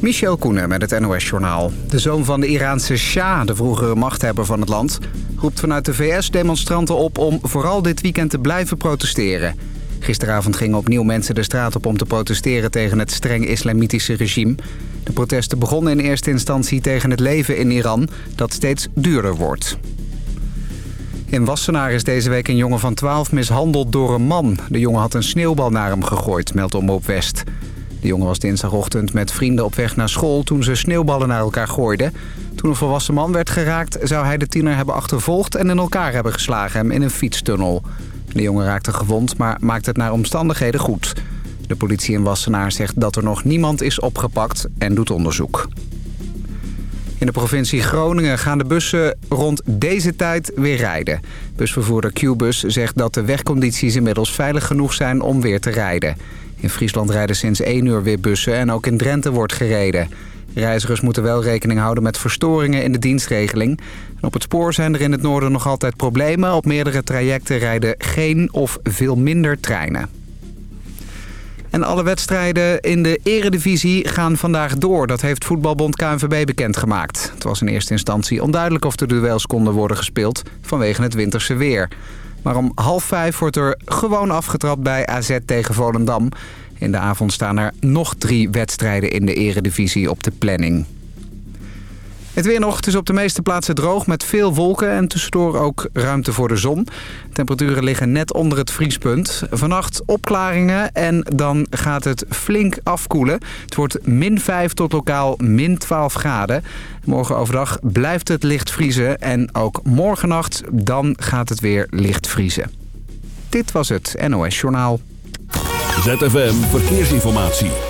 Michel Koenen met het NOS-journaal. De zoon van de Iraanse Shah, de vroegere machthebber van het land... roept vanuit de VS demonstranten op om vooral dit weekend te blijven protesteren. Gisteravond gingen opnieuw mensen de straat op om te protesteren... tegen het streng islamitische regime. De protesten begonnen in eerste instantie tegen het leven in Iran... dat steeds duurder wordt. In Wassenaar is deze week een jongen van 12 mishandeld door een man. De jongen had een sneeuwbal naar hem gegooid, meldt Omroep West. De jongen was dinsdagochtend met vrienden op weg naar school toen ze sneeuwballen naar elkaar gooiden. Toen een volwassen man werd geraakt zou hij de tiener hebben achtervolgd en in elkaar hebben geslagen hem in een fietstunnel. De jongen raakte gewond, maar maakt het naar omstandigheden goed. De politie in Wassenaar zegt dat er nog niemand is opgepakt en doet onderzoek. In de provincie Groningen gaan de bussen rond deze tijd weer rijden. Busvervoerder Qbus zegt dat de wegcondities inmiddels veilig genoeg zijn om weer te rijden. In Friesland rijden sinds 1 uur weer bussen en ook in Drenthe wordt gereden. Reizigers moeten wel rekening houden met verstoringen in de dienstregeling. En op het spoor zijn er in het noorden nog altijd problemen. Op meerdere trajecten rijden geen of veel minder treinen. En alle wedstrijden in de eredivisie gaan vandaag door. Dat heeft voetbalbond KNVB bekendgemaakt. Het was in eerste instantie onduidelijk of de duels konden worden gespeeld vanwege het winterse weer. Maar om half vijf wordt er gewoon afgetrapt bij AZ tegen Volendam. In de avond staan er nog drie wedstrijden in de eredivisie op de planning. Het weer nog. Het is op de meeste plaatsen droog met veel wolken en tussendoor ook ruimte voor de zon. Temperaturen liggen net onder het vriespunt. Vannacht opklaringen en dan gaat het flink afkoelen. Het wordt min 5 tot lokaal min 12 graden. Morgen overdag blijft het licht vriezen en ook morgennacht dan gaat het weer licht vriezen. Dit was het NOS Journaal. ZFM Verkeersinformatie.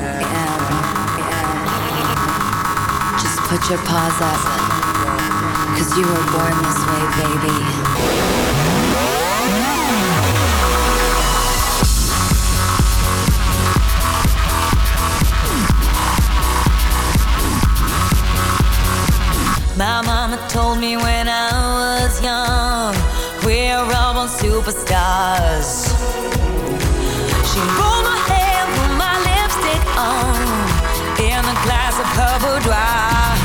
put your paws up. Cause you were born this way, baby. My mama told me when I was young, we're all born superstars. She rolled my hair, put my lipstick on, in a glass of her boudoir.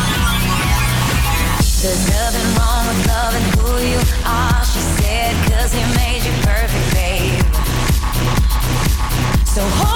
There's nothing wrong with loving who you are, she said, cause he made you perfect, babe. So hold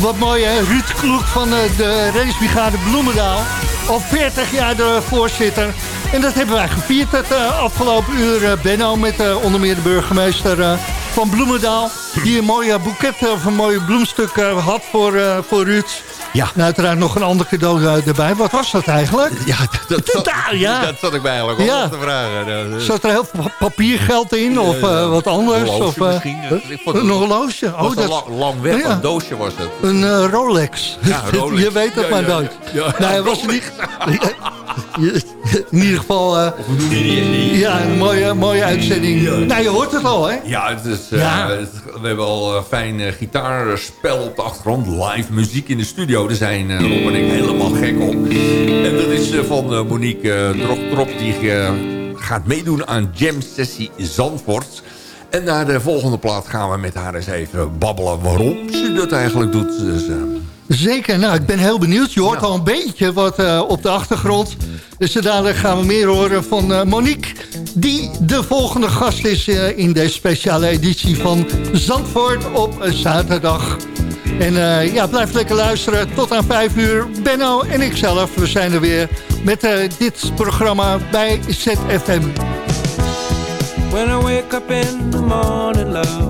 Wat mooi hè, Ruud Kloek van eh, de racebrigade Bloemendaal. Al 40 jaar de voorzitter. En dat hebben wij gevierd het eh, afgelopen uur, eh, Benno. Met onder meer de burgemeester van Bloemendaal. Die een mooie boeket een mooie bloemstuk eh, had voor, voor Ruud. Ja. En uiteraard nog een ander cadeau eh, erbij. Wat was dat eigenlijk? Ja, dat, dat, Daar, ja. dat zat ik mij eigenlijk Ja. te vragen. Eh, Zat er heel veel papiergeld in of eh, wat anders? Een of, misschien. Ik vond het- een horloge? was Oh, een dat, lang, lang weg, Ja. een doosje was het. Een eh, Rolex. Ja, Rolex. je weet het maar nooit. nee, was niet... In ieder geval, eh, ja, een mooie, mooie uitzending. Nou, je hoort het al, hè? Ja, het is, eh, Ja. het- we hebben al een fijn eh, gitaarspel op de achtergrond. Live muziek in de studio. Daar zijn eh, Rob en ik helemaal gek op. En dat is eh, van eh, Monique Drop Die eh, gaat meedoen aan Jam Sessie Zandvoort. En naar de volgende plaat gaan we met haar eens even babbelen waarom ze dat eigenlijk doet. Dus, eh, Zeker, nou, ik ben heel benieuwd. Je hoort Ja. al een beetje wat eh, op de achtergrond. Dus dadelijk gaan we meer horen van eh, Monique... die de volgende gast is eh, in deze speciale editie van Zandvoort op zaterdag. En eh, ja, blijf lekker luisteren tot aan 5 uur. Benno en ikzelf, we zijn er weer met eh, dit programma bij ZFM. When I wake up in the morning, love,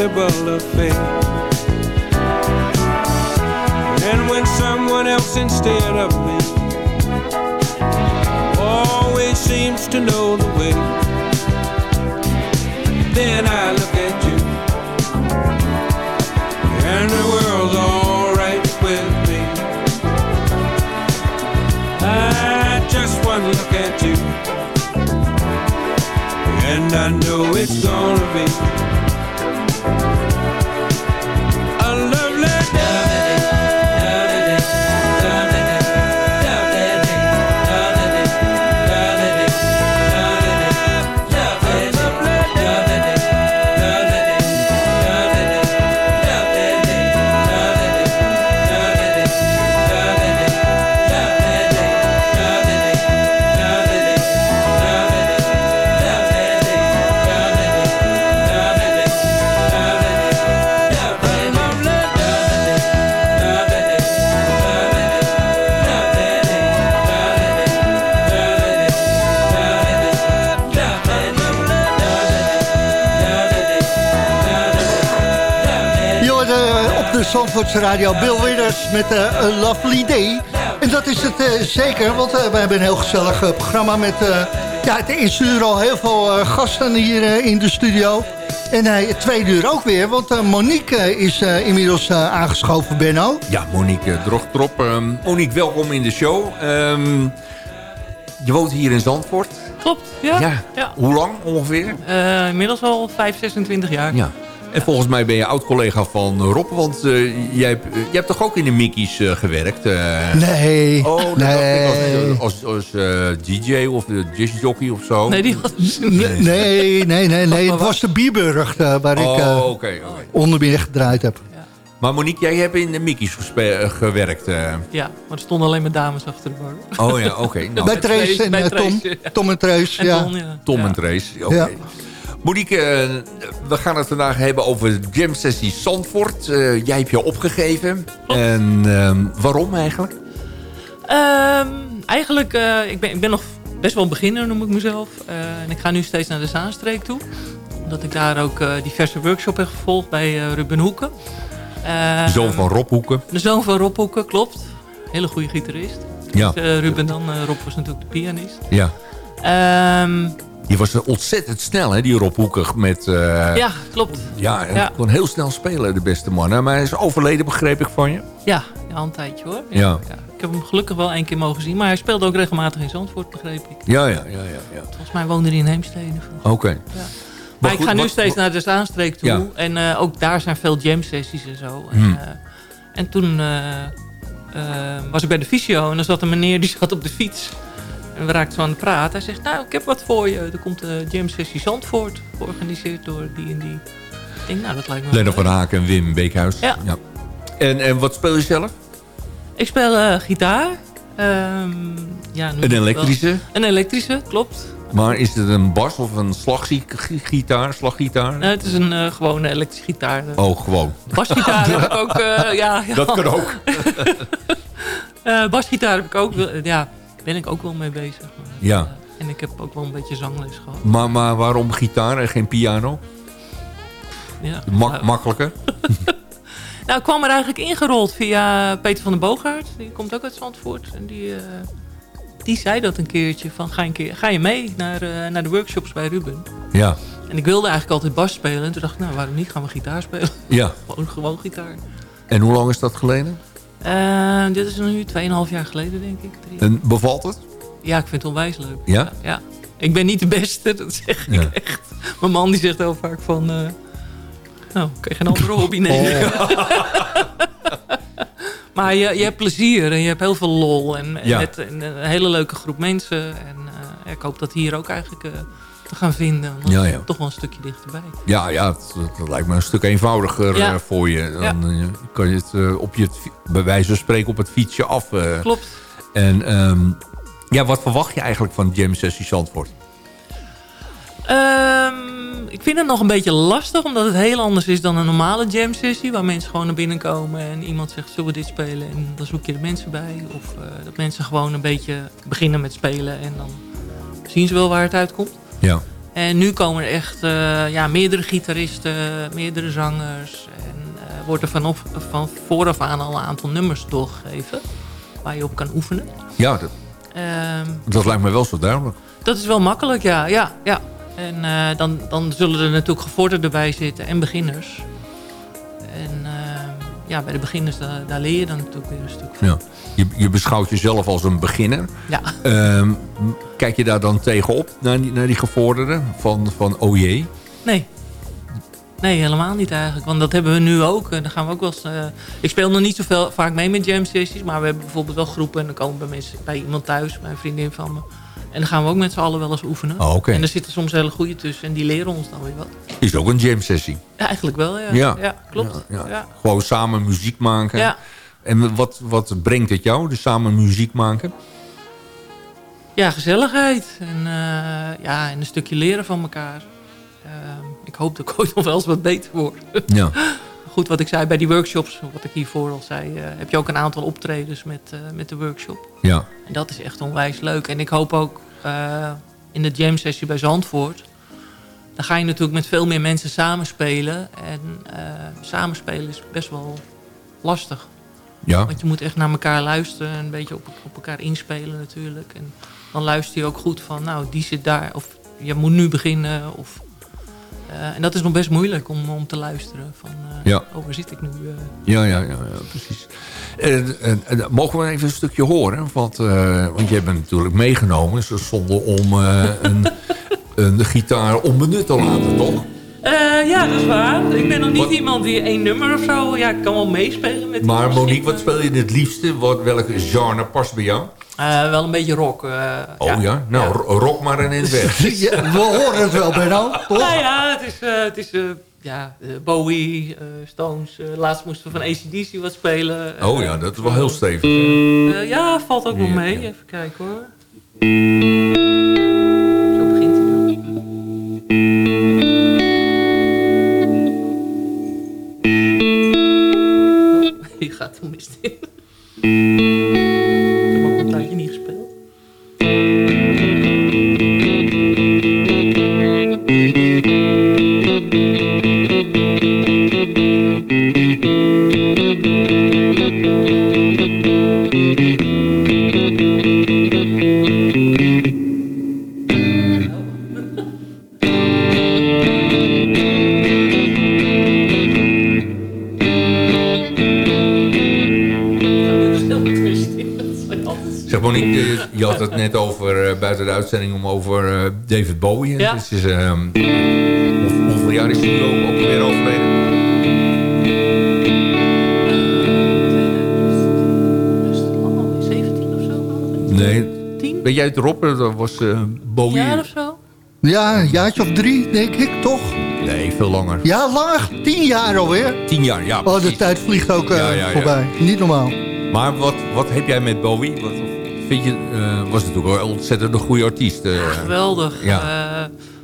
impossible face. And when someone else instead of me always seems to know the way, then I look at you, and the world's alright with me. I just one look at you, and I know it's gonna be Zandvoortse radio Bill Withers met eh, A Lovely Day. En dat is het eh, zeker, want eh, we hebben een heel gezellig eh, programma met... eh, ja, het eerste uur al heel veel eh, gasten hier eh, in de studio. En eh, het tweede uur ook weer, want eh, Monique eh, is eh, inmiddels eh, aangeschoven, Benno. Ja, Monique Drogtrop. Ehm, Monique, welkom in de show. Ehm, je woont hier in Zandvoort. Klopt, ja. Ja. ja. Hoe lang ongeveer? Eh, inmiddels al 5, 26 jaar. Ja. En volgens mij ben je oud-collega van Rob, want eh, jij, hebt, eh, jij hebt toch ook in de Mickey's eh, gewerkt? eh? Nee, Oh, dat nee. ik als, als, als eh, DJ of uh, discjockey of zo. Nee, die was Nee, nee, nee, nee, nee. Het was de Bierburg waar ik Oh, eh, onder meer gedraaid heb. Maar Monique, jij hebt in de Mickey's gewerkt. eh. Ja, maar er stonden alleen maar dames achter de bar. Oh ja, oké. Nou, Bij Trace en bij Tom. Trace, ja. Tom en Trace, En ja. Ton, ja. Tom Ja. en Trace, oké. Monique, eh, we gaan het vandaag hebben over Jam Sessie Zandvoort. Eh, jij hebt je opgegeven. En ehm, waarom eigenlijk? Ehm, eigenlijk, eh, ik, ben, ik ben nog best wel een beginner, noem ik mezelf. En ik ga nu steeds naar de Zaanstreek toe. Omdat ik daar ook diverse workshops heb gevolgd bij Ruben Hoeken. De zoon van Rob Hoeken. De zoon van Rob Hoeken, klopt. Hele goede gitarist. Ja, Eh, Ruben dan, Rob was natuurlijk de pianist. ja. Ehm, Die was ontzettend snel, hè, die Rob Hoeken. Met, eh, ja, klopt. ja, hij Ja. kon heel snel spelen, de beste man. Maar hij is overleden, begreep ik van je. Ja, ja al een tijdje hoor. Ja. Ik heb hem gelukkig wel één keer mogen zien. Maar hij speelde ook regelmatig in Zandvoort, begreep ik. Ja, ja, ja, ja. ja. Volgens mij woonde hij in Heemstede. Oké. Maar, ik goed, ga nu wat- steeds naar de Zaanstreek toe. Ja. En eh, ook daar zijn veel jam sessies en zo. En, Hmm. eh, en toen was ik bij de fysio. En er zat een meneer die zat op de fiets. En we raakten zo aan het praten. Hij zegt, nou, ik heb wat voor je. Er komt de jam sessie Zandvoort. Georganiseerd door die en die. Ik denk, nou, dat lijkt me Lennart van. Haken en Wim Beekhuis. Ja. En, en wat speel je zelf? Ik speel eh, gitaar. Ehm, ja, Een wel. elektrische? Een elektrische, klopt. Maar is het een bas of een slaggitaar? slaggitaar? Nee, het is een eh, gewone elektrische gitaar. Oh, gewoon. Basgitaar heb ik ook, eh, ja. ja. Dat kan ook. Basgitaar heb ik ook, ja, ben ik ook wel mee bezig. Maar, Ja. eh, en ik heb ook wel een beetje zangles gehad. Maar, maar waarom gitaar en geen piano? Ja. Mak nou, Makkelijker? nou, ik kwam er eigenlijk ingerold via Peter van den Boogaard. Die komt ook uit Zandvoort. En die, eh, die zei dat een keertje. Van, ga, een keer, ga je mee naar, eh, naar de workshops bij Ruben? Ja. En ik wilde eigenlijk altijd bas spelen. En toen dacht ik, nou waarom niet? Gaan we gitaar spelen? ja. gewoon, gewoon gitaar. En hoe lang is dat geleden? Eh, dit is nu 2,5 jaar geleden, denk ik. Drie. En bevalt het? Ja, ik vind het onwijs leuk. Ja? ja. Ik ben niet de beste, dat zeg ik Ja. echt. Mijn man die zegt heel vaak van... eh, nou, kan je geen andere hobby nemen? maar je, je hebt plezier en je hebt heel veel lol. En, en Ja. met een, een hele leuke groep mensen. En eh, ik hoop dat hier ook eigenlijk te gaan vinden. Ja, dat ja. Toch wel een stukje dichterbij. Ja, ja het lijkt me een stuk eenvoudiger Ja. eh, voor je. Dan eh, kan je het eh, op je, bij wijze van spreken op het fietsje af. Klopt. En ehm, ja, wat verwacht je eigenlijk van Jam Sessie Zandvoort? Ehm, ik vind het nog een beetje lastig, omdat het heel anders is dan een normale jam sessie. Waar mensen gewoon naar binnen komen en iemand zegt, zullen we dit spelen? En dan zoek je de mensen bij. Of dat mensen gewoon een beetje beginnen met spelen en dan zien ze wel waar het uitkomt. Ja. En nu komen er echt eh, ja, meerdere gitaristen, meerdere zangers. En eh wordt er vanaf, van vooraf aan al een aantal nummers doorgegeven. Waar je op kan oefenen. Ja, dat, Ehm, dat lijkt me wel zo duidelijk. dat is wel makkelijk, ja. ja, ja. En eh, dan, dan zullen er natuurlijk gevorderden bij zitten en beginners. En ja, bij de beginners, daar, daar leer je dan natuurlijk weer een stuk van. Ja. Je, je beschouwt jezelf als een beginner. Ja. Ehm, kijk je daar dan tegenop, naar die, naar die gevorderden? Van, van oh jee? Nee. Nee, helemaal niet eigenlijk. Want dat hebben we nu ook. En dan gaan we ook wel eens, eh, ik speel nog niet zo veel, vaak mee met jam sessies. Maar we hebben bijvoorbeeld wel groepen. En dan komen bij, mensen, bij iemand thuis, bij een vriendin van me. En dan gaan we ook met z'n allen wel eens oefenen. Oh. En er zitten soms hele goede tussen. En die leren ons dan weer wat. Is ook een jam sessie. Ja, eigenlijk wel, ja. Ja. Ja, klopt. Ja. Gewoon samen muziek maken. En wat, wat brengt het jou, de samen muziek maken? Ja, gezelligheid. En, eh, ja, en een stukje leren van elkaar. Ehm, ik hoop dat ik ooit nog wel eens wat beter word. Ja. Goed, wat ik zei bij die workshops, wat ik hiervoor al zei... eh, heb je ook een aantal optredens met, eh, met de workshop. Ja. En dat is echt onwijs leuk. En ik hoop ook eh, in de jam sessie bij Zandvoort... dan ga je natuurlijk met veel meer mensen samenspelen. En samenspelen is best wel lastig. Ja. Want je moet echt naar elkaar luisteren en een beetje op, op elkaar inspelen natuurlijk. En dan luister je ook goed van, nou, die zit daar. Of je moet nu beginnen. Of, eh, en dat is nog best moeilijk om, om te luisteren. Van, Ja. oh, waar zit ik nu? eh? Ja, ja, ja, ja precies. En, en, en mogen we even een stukje horen? Want, want jij bent natuurlijk meegenomen. Dus zonder om een, een gitaar onbenut te laten, toch? Eh, ja, dat is waar. Ik ben nog niet Wat- iemand die één nummer of zo... Ja, ik kan wel meespelen met die Maar Monique, wat speel je het liefste? Wat, welke genre past bij jou? Eh, wel een beetje rock. eh, Oh ja? Nou, ro- rock maar in het weg. Ja, we horen het wel, Benno. Toch? Nou ja, het is, eh, het is eh, ja, Bowie, Stones. laatst moesten we van ACDC wat spelen. Oh ja, dat is wel heel stevig. eh, ja, valt ook wel Ja, mee. ja. Even kijken hoor. Je gaat er Ja. Dus is, ehm, hoe- hoeveel jaar is hij ook, ook weer overleden? Nee. Tien? Ben jij het erop? Dat was eh, Bowie. jaar of zo? Ja, een jaartje of drie, denk ik, toch? Nee, veel langer. Ja, langer. Tien jaar alweer. Tien jaar, ja. Oh, de precies. tijd vliegt ook eh, Ja, ja, ja. voorbij. Niet normaal. Maar wat, wat heb jij met Bowie? Wat, vind je, eh, was natuurlijk wel een ontzettend een goede artiest. eh. Geweldig. Ja.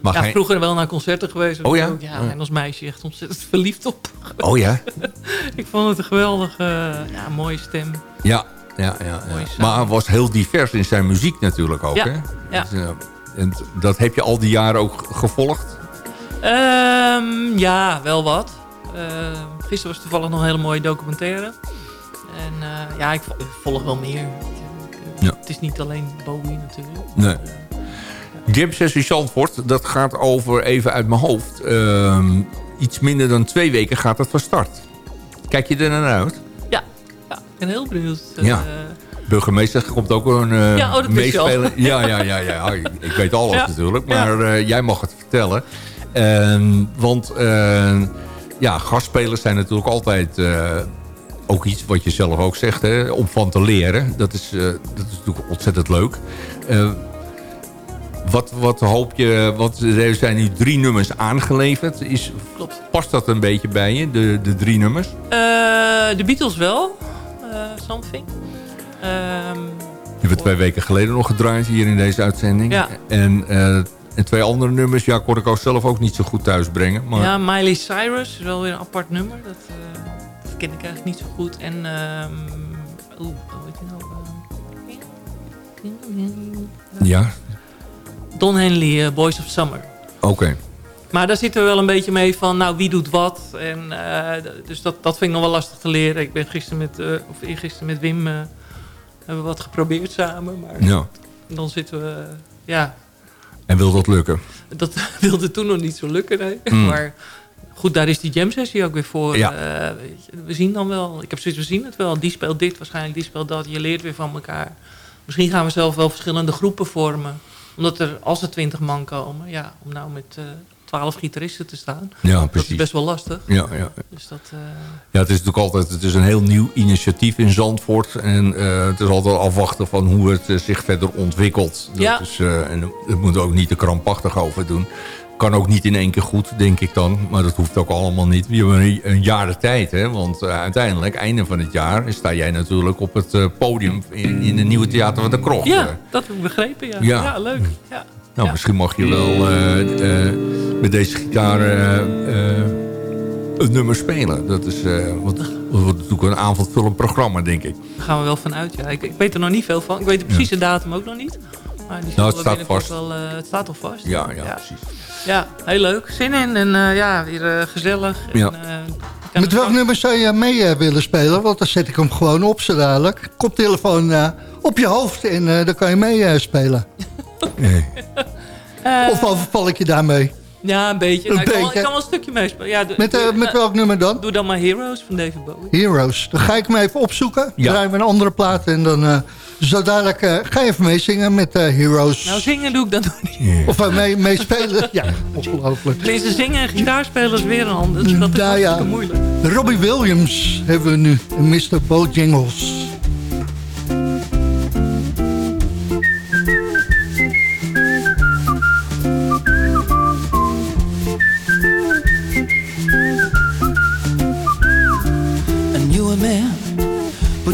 Ja. Maar ja, geen- vroeger wel naar concerten geweest. Oh ja? Ook, ja. En als meisje echt ontzettend verliefd op. Oh ja? Ik vond het een geweldige, ja, mooie stem. Ja, ja, ja. Maar hij was heel divers in zijn muziek natuurlijk ook, Ja, hè? ja. Dus, eh, en dat heb je al die jaren ook gevolgd? Ehm, ja, wel wat. Ehm, gisteren was toevallig nog een hele mooie documentaire. En eh, ja, ik vo- ik volg wel meer. Ja. Het is niet alleen Bowie natuurlijk. Nee. Jam Sessie Zandvoort, dat gaat over, even uit mijn hoofd... ehm, iets minder dan twee weken gaat het van start. Kijk je er naar uit? Ja, ja ik ben heel benieuwd. eh, Ja. Burgemeester komt ook een eh Ja, oh, meespelen. Ja, ja, ja, ja. Ik, ik weet alles Ja. natuurlijk. Maar eh, jij mag het vertellen. Ehm, want ja, gastspelers zijn natuurlijk altijd... ook iets wat je zelf ook zegt, hè, om van te leren. Dat is, dat is natuurlijk ontzettend leuk. Wat, wat hoop je, want er zijn nu drie nummers aangeleverd. Is, Klopt. past dat een beetje bij je, de, de drie nummers? Eh, de Beatles wel. eh, Something. Ehm, Die hebben we twee weken geleden nog gedraaid hier in deze uitzending. Ja. En, eh, en twee andere nummers, ja, kon ik ook zelf ook niet zo goed thuis brengen. Maar Ja, Miley Cyrus is wel weer een apart nummer. Dat, eh, dat ken ik eigenlijk niet zo goed. En, ehm oeh, hoe heet die nou? Ja, Don Henley, eh, Boys of Summer. oké. Maar daar zitten we wel een beetje mee van, nou, wie doet wat. En, eh, dus dat, dat vind ik nog wel lastig te leren. Ik ben gisteren met, eh, of eergisteren met Wim, hebben we wat geprobeerd samen. Maar Ja. dan zitten we, ja, En wil dat lukken? dat wilde toen nog niet zo lukken, nee. Mm. Maar goed, daar is die jam sessie ook weer voor. Ja. We zien dan wel. Ik heb zoiets, we zien het wel. Die speelt dit, waarschijnlijk die speelt dat. Je leert weer van elkaar. Misschien gaan we zelf wel verschillende groepen vormen. Omdat er, als er twintig man komen, ja, om nou met eh, twaalf gitaristen te staan. Ja, Dat precies. is best wel lastig. Ja, ja. Dus dat, eh, ja, het is natuurlijk altijd het is een heel nieuw initiatief in Zandvoort. En eh, het is altijd afwachten van hoe het zich verder ontwikkelt. Dat Ja. is, en het moet er ook niet te krampachtig over doen. Kan ook niet in één keer goed, denk ik dan. Maar dat hoeft ook allemaal niet. We hebben een, jaar de tijd. Hè? Want eh, uiteindelijk, einde van het jaar... sta jij natuurlijk op het eh, podium in, in het nieuwe theater van de Krocht. ja, eh. dat heb ik begrepen. Ja, Ja. ja. leuk. Ja. Nou, Ja. misschien mag je wel met deze gitaar een nummer spelen. Dat is eh, wat, wordt natuurlijk een avondvullend programma, denk ik. Daar gaan we wel vanuit. Ja. Ik, ik weet er nog niet veel van. Ik weet de precieze datum ook nog niet. Maar die Nou, het staat vast. Wel, het staat al vast. Ja, ja, precies. Ja, heel leuk. Zin in en eh, ja, weer eh, gezellig. Ja. eh, Met welk nummer zou je mee willen spelen? Want dan zet ik hem gewoon op zo dadelijk. Koptelefoon op je hoofd en dan kan je mee spelen. Eh, Of overval ik je daarmee? Ja, een beetje. Een Nou, ik, kan wel, beetje. ik kan wel een stukje meespelen. Ja, Met, eh, met eh, welk nummer dan? Doe dan maar Heroes van David Bowie. Heroes. Dan ga ik hem even opzoeken. Ja. Draaien we een andere plaat. En dan eh, zo dadelijk ga je even meezingen met eh, Heroes. Nou, zingen doe ik dan nog niet. Of uh, mee, meespelen. ja, ongelooflijk. Tenminste, zingen en gitaar spelen is weer een ander. Dus dat is Nou ja. moeilijk. Robbie Williams hebben we nu. En Mr. Bojangles.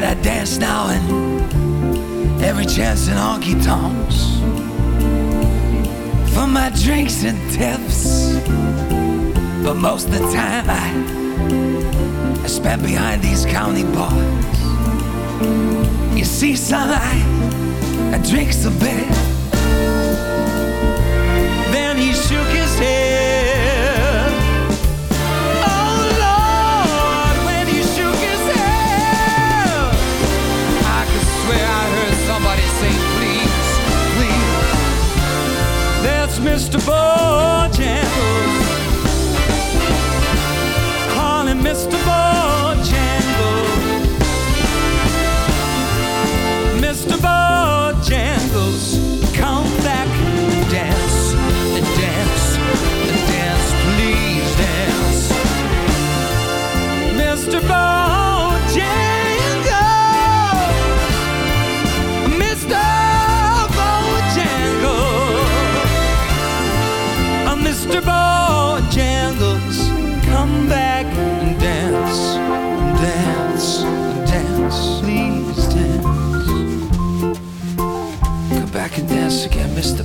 Breathes. I dance now and every chance in honky tonks. For my drinks and tips. But most of the time, I, I spent behind these county bars. You see, son, I, drinks a bit. Mr. Bojangles. Call him Mr. Bojangles. Mr. Bojangles, come back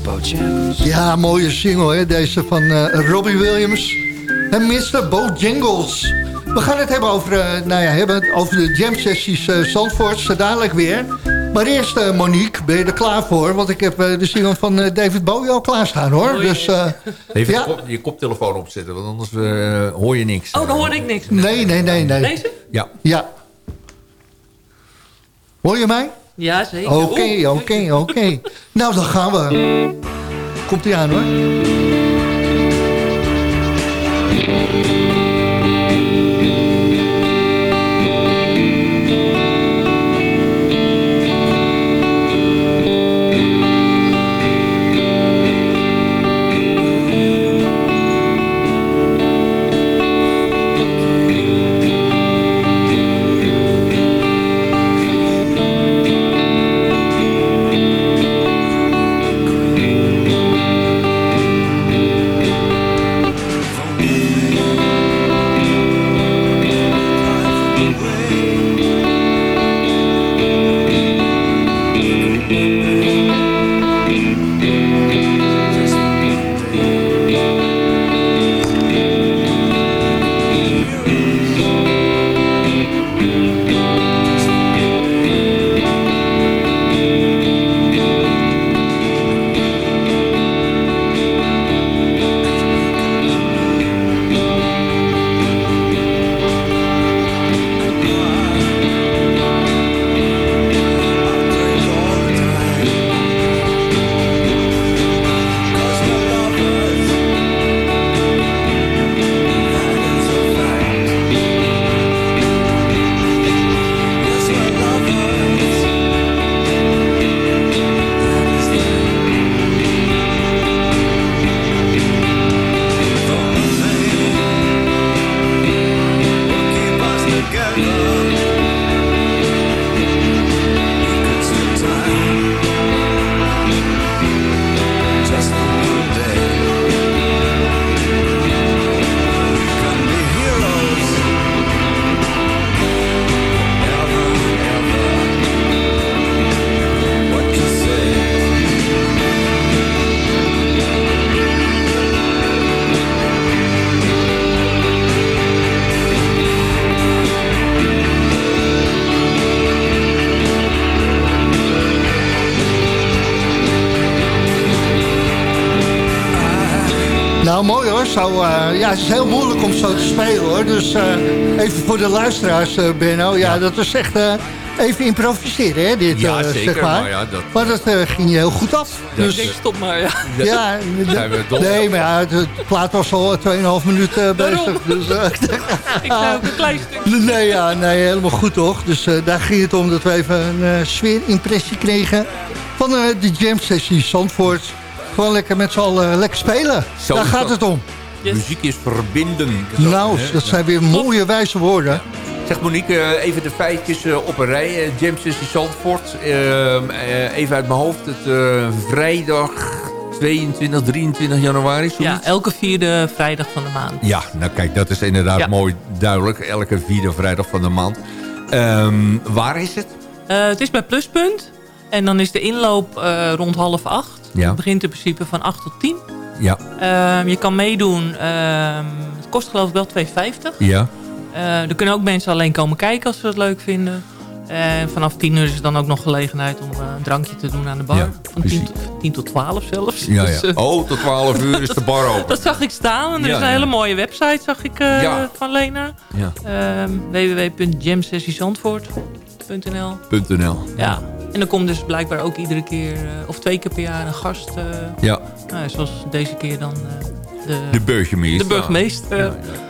Bojangles. Ja, mooie single hè, deze van eh, Robbie Williams en Mr. Bojangles. We gaan het hebben over, eh, nou ja, hebben het over de jam sessies eh Zandvoort, zo dadelijk weer. Maar eerst eh, Monique, ben je er klaar voor? Want ik heb eh, de single van eh, David Bowie al klaarstaan hoor. Dus eh, Even ja. je, kop- je koptelefoon opzetten, want anders hoor je niks. Oh, dan hoor ik niks. nee, nee, nee, nee. Deze? Ja. Ja. Hoor je mij? Ja, zeker. Oké, oké, oké. Nou, dan gaan we. Komt ie aan hoor. Ja, het is heel moeilijk om zo te spelen hoor. Dus eh, even voor de luisteraars, eh, Benno. Ja, dat is echt eh, even improviseren, hè, dit, Ja, zeker, zeg maar. maar ja, dat- Maar dat ging je heel goed af. Dat- Dus, Ik stop maar, ja. ja, Zijn we dol? nee, maar het plaat was al 2,5 minuten bezig. Dus, eh, Ik zei ook een klein stukje. nee, ja, nee, helemaal goed toch. Dus eh, daar ging het om dat we even een eh, sfeerimpressie kregen van eh, de jam sessie Zandvoort. Gewoon lekker met z'n allen lekker spelen. Zo daar gaat het om. Yes. Muziek is verbinden. Nou, dat zijn weer mooie wijze woorden. Zeg Monique, eh, even de feitjes eh, op een rij. Eh, Jam Sessie Zandvoort. Eh, eh, even uit mijn hoofd. Het eh, vrijdag 22, 23 januari. Ja, elke vierde vrijdag van de maand. Ja, nou kijk, dat is inderdaad Ja. mooi duidelijk. Elke vierde vrijdag van de maand. Ehm, waar is het? Eh, het is bij Pluspunt. En dan is de inloop eh, rond half acht. Ja. Het begint in principe van 8 tot 10. Ja. Ehm, je kan meedoen. ehm, het kost geloof ik wel 2,50. Ja. Eh, er kunnen ook mensen alleen komen kijken als ze het leuk vinden. En vanaf 10 uur is er dan ook nog gelegenheid om eh, een drankje te doen aan de bar. Ja, Van 10 precies. tot, 10 tot 12 zelfs. Ja, Dus, ja. eh, Oh, tot 12 uur is de bar open. dat zag ik staan. En er Ja, is een ja. hele mooie website zag ik eh, Ja. van Lena. Ja. Ehm www.jamsessiezandvoort.nl .nl. Ja. En dan komt dus blijkbaar ook iedere keer, eh, of twee keer per jaar, een gast. eh, Ja, nou, zoals deze keer dan eh, de, de burgemeester. de burgemeester. Ja, ja.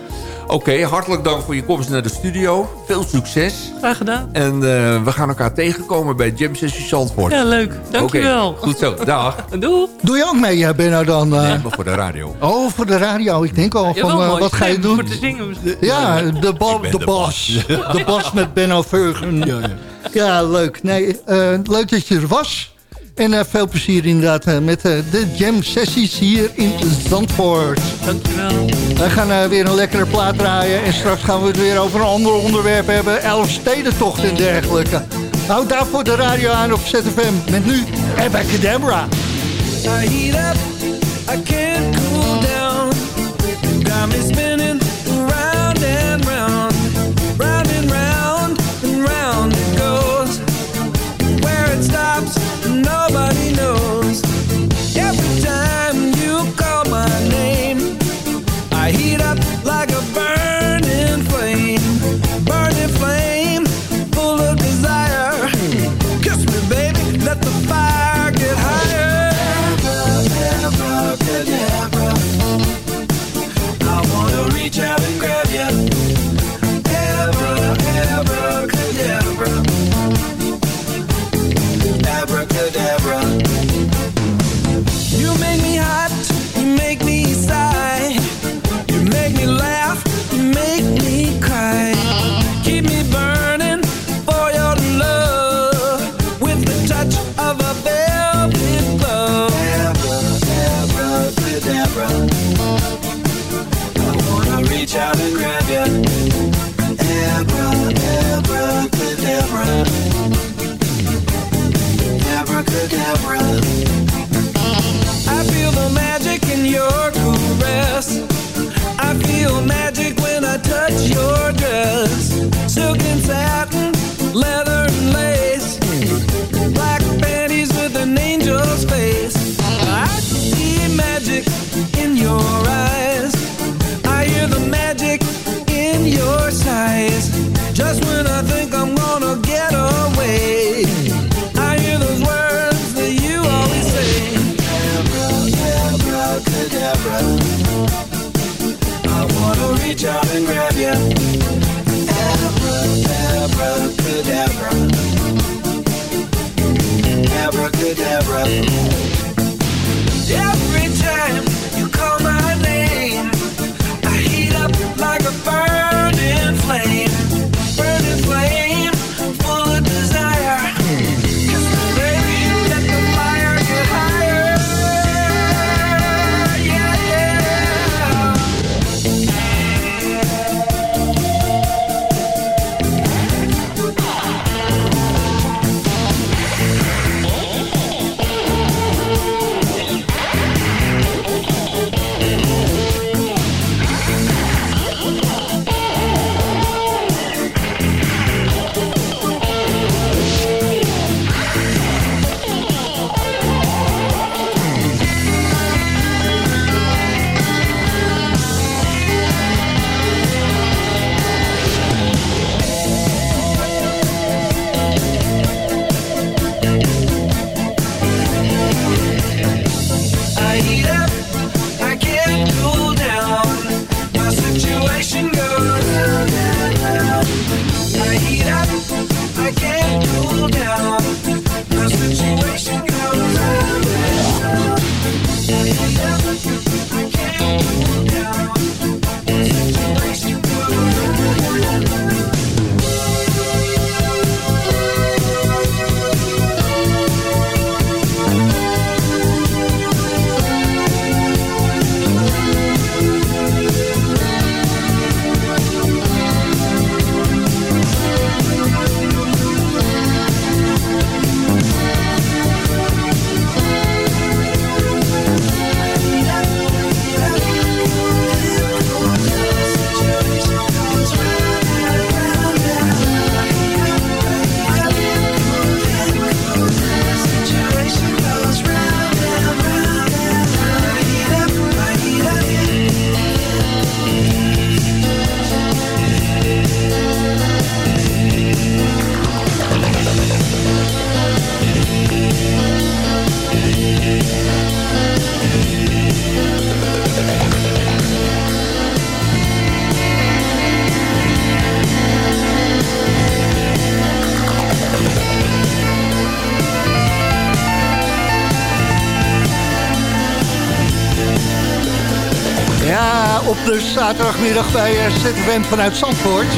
Oké, hartelijk dank voor je komst naar de studio. Veel succes. Graag gedaan. En eh, we gaan elkaar tegenkomen bij Jam Sessie Zandvoort. Ja, leuk. Dankjewel. Oké, goed zo. Dag. Doei. Doe je ook mee, Benno, dan? eh? Maar voor de radio. Oh, voor de radio. Ik denk al Ja, van, wat ga je doen? Voor te zingen. Ja, de, ba de de bas. De bas met Benno Veugen. Ja, leuk. Nee, eh, leuk dat je er was. En eh, veel plezier inderdaad eh, met de jam sessies hier in Zandvoort. Dankjewel. Wij gaan weer een lekkere plaat draaien. En straks gaan we het weer over een ander onderwerp hebben. Elf stedentocht en dergelijke. Houd daarvoor de radio aan op ZFM. Met nu Abacadabra. I heat up, I can't de zaterdagmiddag bij eh, ZFM vanuit Zandvoort.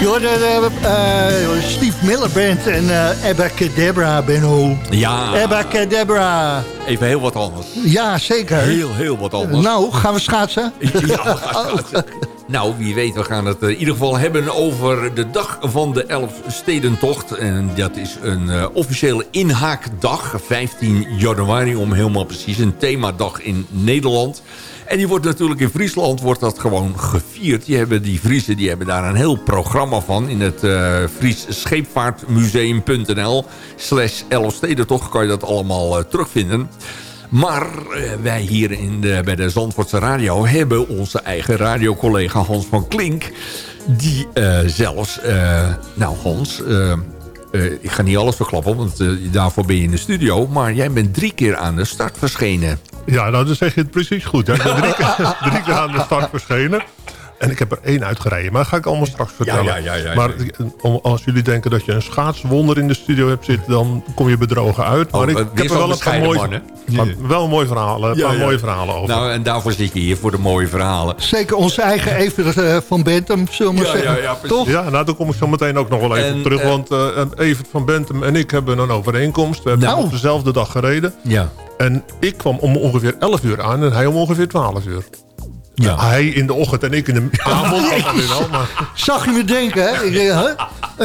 Je hoorde eh, eh, Steve Miller Band en uh, Abracadabra, Benno. Ja, Abracadabra. even heel wat anders. Ja, zeker. Heel, heel wat anders. Nou, gaan we schaatsen? Ja, we gaan schaatsen. Nou, wie weet, we gaan het in ieder geval hebben over de dag van de Elfstedentocht. En dat is een officiële inhaakdag, 15 januari om helemaal precies. Een themadag in Nederland. En die wordt natuurlijk in Friesland wordt dat gewoon gevierd. Die, hebben, die Friesen die hebben daar een heel programma van. In het uh, Fries Scheepvaartmuseum.nl slash Elfstedentocht kan je dat allemaal eh, terugvinden. Maar eh, wij hier in de, bij de Zandvoortse Radio hebben onze eigen radiocollega Hans van Klink. Die zelfs, nou Hans, ik ga niet alles verklappen, want daarvoor ben je in de studio. Maar jij bent drie keer aan de start verschenen. Ja, nou dan zeg je het precies goed. Ben drie, drie keer aan de start verschenen. En ik heb er één uitgereden. Maar dat ga ik allemaal straks vertellen. ja, ja, ja, maar ja. om- als jullie denken dat je een schaatswonder in de studio hebt zitten... dan kom je bedrogen uit. Maar Oh, ik, ik heb er wel een paar mooie, wel een mooi verhaal, een Ja, paar ja. mooie verhalen over. Nou, en daarvoor zit je hier, voor de mooie verhalen. Zeker onze eigen Evert eh, van Bentum, zullen we maar Ja, zeggen. ja. Toch? Ja, nou, daar kom ik zo meteen ook nog wel even En, op terug. eh, want eh, Evert van Bentum en ik hebben een overeenkomst. We hebben Nou. op dezelfde dag gereden. Ja. En ik kwam om ongeveer 11 uur aan en hij om ongeveer 12 uur. Ja. Hij in de ochtend en ik in de avond. wel, maar Zag je me denken, hè? Ik, hè?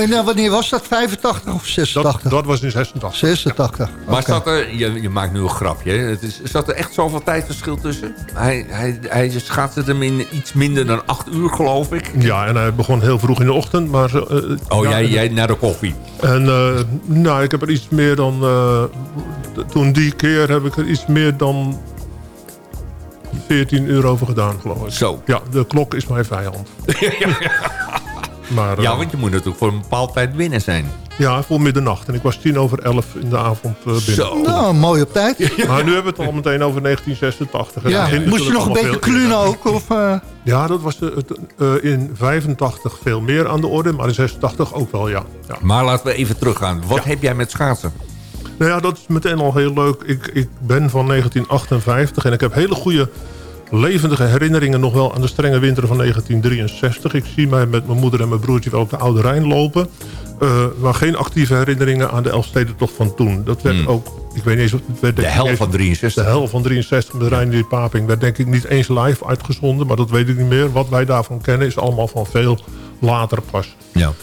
En eh, wanneer was dat? 85 of 86? dat, dat was in 86. 86. Maar Oké. zat er, je, je maakt nu een grapje, hè? Het is, zat er echt zoveel tijdverschil tussen? Hij, hij, hij schaatste hem in iets minder dan acht uur, geloof ik. Ja, en hij begon heel vroeg in de ochtend. Maar, eh, Oh, ja, jij, jij naar de koffie. En eh, nou, ik heb er iets meer dan... eh, toen die keer heb ik er iets meer dan 14 uur over gedaan, geloof ik. Zo. Ja, de klok is mijn vijand. Maar, eh, Ja, want je moet natuurlijk voor een bepaald tijd binnen zijn. ja, voor middernacht. En ik was tien over elf in de avond eh, binnen. Zo. Nou, mooi op tijd. Maar nu hebben we het al meteen over 1986. En Ja. Moest je nog een beetje klunen ook? Of, eh? Ja, dat was de, het, eh, in 85 veel meer aan de orde. Maar in 86 ook wel, ja. ja. Maar laten we even teruggaan. Wat heb jij met schaatsen? Nou ja, dat is meteen al heel leuk. Ik, ik ben van 1958 en ik heb hele goede levendige herinneringen nog wel aan de strenge winter van 1963. Ik zie mij met mijn moeder en mijn broertje wel op de Oude Rijn lopen. Eh, maar geen actieve herinneringen aan de Elfstedentocht van toen. Dat werd ook, ik weet niet eens... of Het werd Hmm. De hel van eens- 63. De hel van 63 met Reinier Paping werd denk ik niet eens live uitgezonden. Maar dat weet ik niet meer. Wat wij daarvan kennen is allemaal van veel later pas. Ja.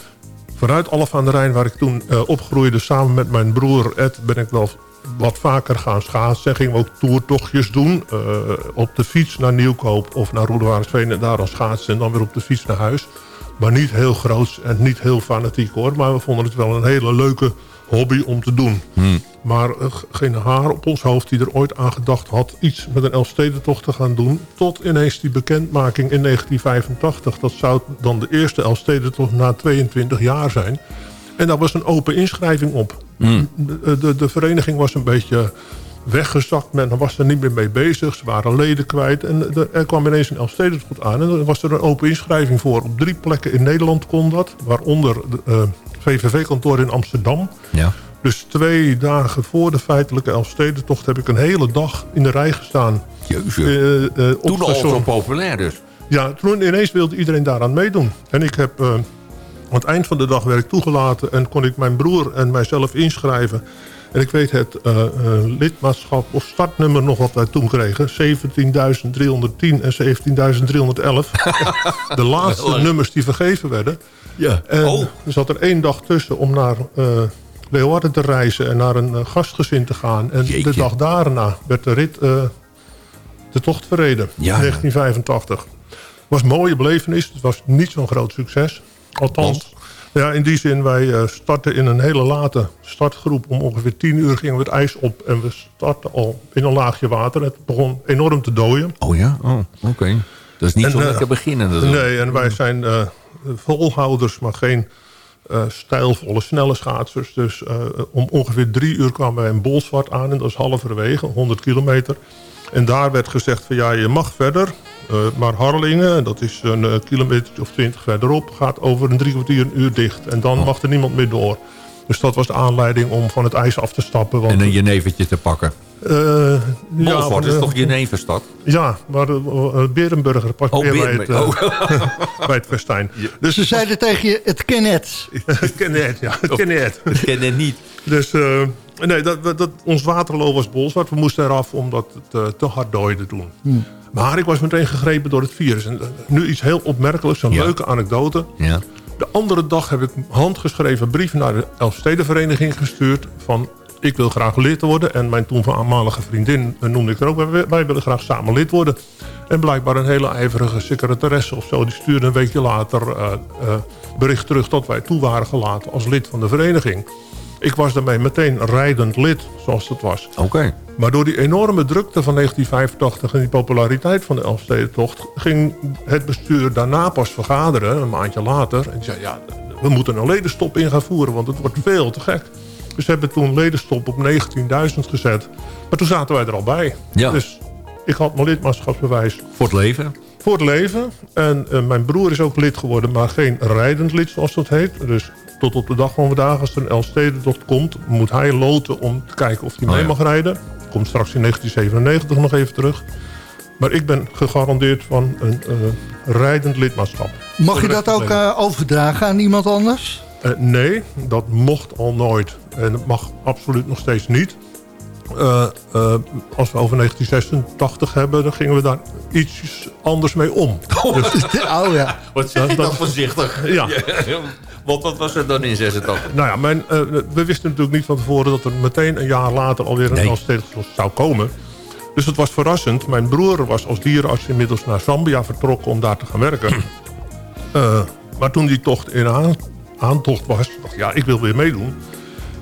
Vanuit Alphen aan de Rijn, waar ik toen eh, opgroeide... samen met mijn broer Ed, ben ik wel wat vaker gaan schaatsen. En gingen we ook toertochtjes doen. eh, op de fiets naar Nieuwkoop of naar Roedewaardsveen... en daar dan schaatsen en dan weer op de fiets naar huis. Maar niet heel groot en niet heel fanatiek hoor. Maar we vonden het wel een hele leuke hobby om te doen. Maar eh, geen haar op ons hoofd die er ooit aan gedacht had... iets met een Elfstedentocht te gaan doen. Tot ineens die bekendmaking in 1985. Dat zou dan de eerste Elfstedentocht na 22 jaar zijn. En daar was een open inschrijving op. De, de, de vereniging was een beetje weggezakt. Men was er niet meer mee bezig. Ze waren leden kwijt. En de- er kwam ineens een Elfstedentocht aan. En er was er een open inschrijving voor. Op drie plekken in Nederland kon dat. Waaronder de eh, VVV-kantoor in Amsterdam. Ja. Dus twee dagen voor de feitelijke Elfstedentocht... heb ik een hele dag in de rij gestaan. Jezus. Eh, op Toen al zo populair dus. Ja, toen ineens wilde iedereen daaraan meedoen. En ik heb... eh, aan het eind van de dag werd ik toegelaten... en kon ik mijn broer en mijzelf inschrijven. En ik weet het lidmaatschap of startnummer nog wat wij toen kregen. 17.310 en 17.311. de laatste nummers die vergeven werden. Ja. En Oh. er zat er één dag tussen om naar Leeuwarden te reizen... en naar een eh, gastgezin te gaan. En Jeetje. de dag daarna werd de rit eh, de tocht verreden. Ja. 1985. Het was een mooie belevenis. Het was niet zo'n groot succes. Althans, ja, in die zin, wij eh, startten in een hele late startgroep. Om ongeveer 10 uur gingen we het ijs op. En we startten al in een laagje water. Het begon enorm te dooien. Oh ja? Oh, oké. Dat is niet En, zo lekker beginnen. Nee, en wij zijn volhouders, maar geen stijlvolle, snelle schaatsers. Dus eh, om ongeveer drie uur kwamen wij in Bolsward aan. En dat is halverwege, 100 kilometer. En daar werd gezegd van ja, je mag verder. eh, maar Harlingen, dat is een eh, kilometer of twintig verderop... gaat over een drie kwartier een uur dicht. En dan mag er niemand meer door. Dus dat was de aanleiding om van het ijs af te stappen. Want, En een jenevertje te pakken. eh, Bolsward ja, is toch jeneverstad? Ja, maar uh, uh, Berenburger past Oh, meer bij het, Berenburger. eh, bij het festijn. Dus Ze zeiden tegen je, het ken het. het ken het, ja. Het ken het. Ik ken het niet. Dus eh, nee, dat, dat, ons waterloo was Bolsward. We moesten eraf omdat het eh, te hard dooide toen. Maar ik was meteen gegrepen door het virus. En nu iets heel opmerkelijks, een Ja. leuke anekdote. Ja. De andere dag heb ik handgeschreven brief naar de Elfstedenvereniging gestuurd... van ik wil graag lid worden. En mijn toenmalige vriendin eh, noemde ik er ook Wij willen graag samen lid worden. En blijkbaar een hele ijverige secretaresse of zo... die stuurde een weekje later eh, eh, bericht terug... dat wij toe waren gelaten als lid van de vereniging. Ik was daarmee meteen rijdend lid, zoals het was. Oké. Maar door die enorme drukte van 1985 en die populariteit van de Elfstedentocht... ging het bestuur daarna pas vergaderen, een maandje later. En zei, ja, we moeten een ledenstop in gaan voeren, want het wordt veel te gek. Dus ze hebben toen ledenstop op 19.000 gezet. Maar toen zaten wij er al bij. Ja. Dus ik had mijn lidmaatschapsbewijs Voor het leven. voor het leven. En eh, mijn broer is ook lid geworden, maar geen rijdend lid zoals dat heet. Dus tot op de dag van vandaag, als er een Elfstedentocht komt... moet hij loten om te kijken of hij Oh, mee ja. mag rijden. Komt straks in 1997 nog even terug. Maar ik ben gegarandeerd van een eh, rijdend lidmaatschap. Mag je dat ook eh, overdragen aan iemand anders? Eh, nee, dat mocht al nooit. En dat mag absoluut nog steeds niet. Eh, eh, als we over 1986 hebben, dan gingen we daar iets anders mee om. Dus, Oh ja. Wat zeg Dat- je dan voorzichtig? Ja. Want wat was er dan in 86? Nou ja, mijn, eh, we wisten natuurlijk niet van tevoren dat er meteen een jaar later alweer een Nee. Zou komen. Dus het was verrassend. Mijn broer was als dierenarts inmiddels naar Zambia vertrokken om daar te gaan werken. Eh, maar toen die tocht in aan, aantocht was, dacht ik, ja, ik wil weer meedoen.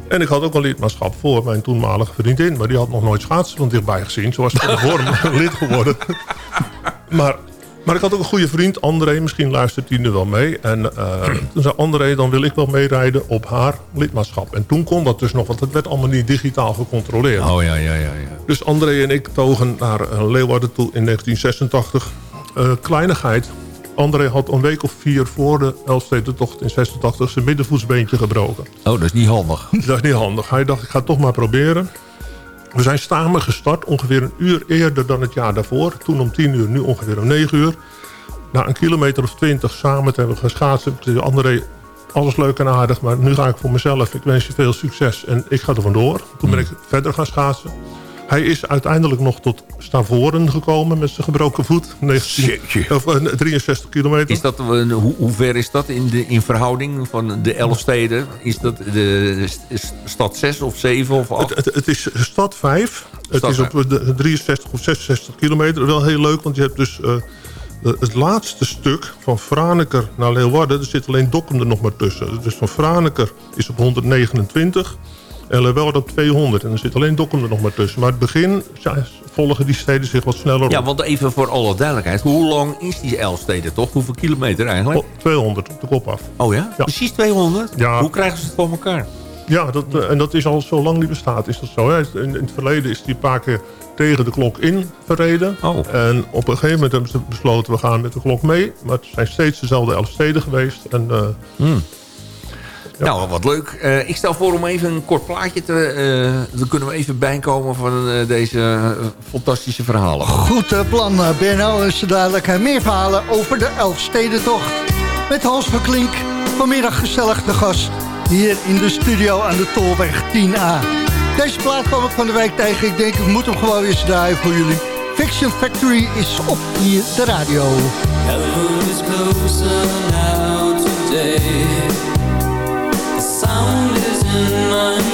En ik had ook een lidmaatschap voor mijn toenmalige vriendin. Maar die had nog nooit schaatsen van dichtbij gezien. Zo was van tevoren lid geworden. Maar, maar ik had ook een goede vriend, André. Misschien luistert hij nu wel mee. En eh, toen zei André, dan wil ik wel meerijden op haar lidmaatschap. En toen kon dat dus nog, want het werd allemaal niet digitaal gecontroleerd. Oh ja, ja, ja. ja. Dus André en ik togen naar eh, Leeuwarden toe in 1986. Eh, kleinigheid. André had een week of vier voor de Elfstedentocht in 86 zijn middenvoetsbeentje gebroken. Oh, dat is niet handig. Dat is niet handig. Hij dacht, ik ga het toch maar proberen. We zijn samen gestart, ongeveer een uur eerder dan het jaar daarvoor. Toen om 10 uur, nu ongeveer om 9 uur. Na een kilometer of 20 samen te hebben geschaatst... zei André, alles leuk en aardig, maar nu ga ik voor mezelf. Ik wens je veel succes en ik ga er vandoor. Toen ben ik verder gaan schaatsen. Hij is uiteindelijk nog tot Stavoren gekomen met zijn gebroken voet. 19, Jeetje. of, eh, 63 kilometer. Is dat, een- hoe, hoe ver is dat in, de, in verhouding van de elf steden? Is dat de, st- stad 6 of 7 of 8? Het, het, het is stad 5. Het is op de 63 of 66 kilometer. Wel heel leuk, want je hebt dus eh, het laatste stuk van Franeker naar Leeuwarden. Er zit alleen Dokkum er nog maar tussen. Dus van Franeker is op 129 Leeuwarden op 200. En er zit alleen Dokkum er nog maar tussen. Maar het begin ja, volgen die steden zich wat sneller Ja, op. want even voor alle duidelijkheid. Hoe lang is die Elfsteden toch? Hoeveel kilometer eigenlijk? Oh, 200 op de kop af. Oh ja? Ja. Precies 200? Ja. Hoe krijgen ze het voor elkaar? Ja, dat, eh, en dat is al zo lang die bestaat, is dat zo. Hè? In, in het verleden is die een paar keer tegen de klok in verreden. Oh. En op een gegeven moment hebben ze besloten, we gaan met de klok mee. Maar het zijn steeds dezelfde elf steden geweest. En eh, Nou, wat leuk. Eh, ik stel voor om even een kort plaatje te... eh, dan kunnen we even bijkomen van eh, deze fantastische verhalen. Goed plan, Benno. En zo dadelijk meer verhalen over de Elfstedentocht. Met Hans van Klink. Vanmiddag gezellig de gast. Hier in de studio aan de Tolweg 10A. Deze plaat kwam ik van de week tegen. Ik denk, ik moet hem gewoon eens draaien voor jullie. Fiction Factory is op hier de radio. Heaven is closer now today. Sound is in my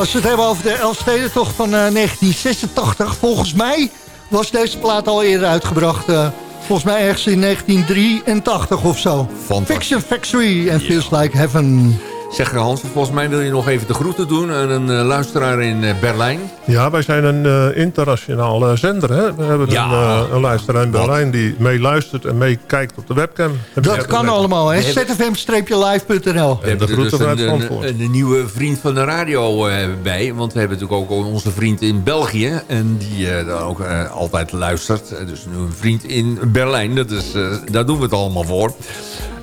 als we het hebben over de Elfstedentocht van eh, 1986. Volgens mij was deze plaat al eerder uitgebracht. eh, volgens mij ergens in 1983 of zo. Fantastisch. Fiction Factory en Feels Like Heaven. Zeg Hans, volgens mij wil je nog even de groeten doen aan een eh, luisteraar in eh, Berlijn. Ja, wij zijn een internationaal eh, zender. Hè? We hebben Ja. een, uh, een luisteraar in Berlijn die meeluistert en meekijkt op de webcam. Heb Dat kan allemaal, hè? Zfm-live.nl We hebben de er dus groeten vanuit een, een, een nieuwe vriend van de radio eh, bij. Want we hebben natuurlijk ook onze vriend in België. En die eh, daar ook altijd luistert. Dus nu een vriend in Berlijn. Dat is, daar doen we het allemaal voor.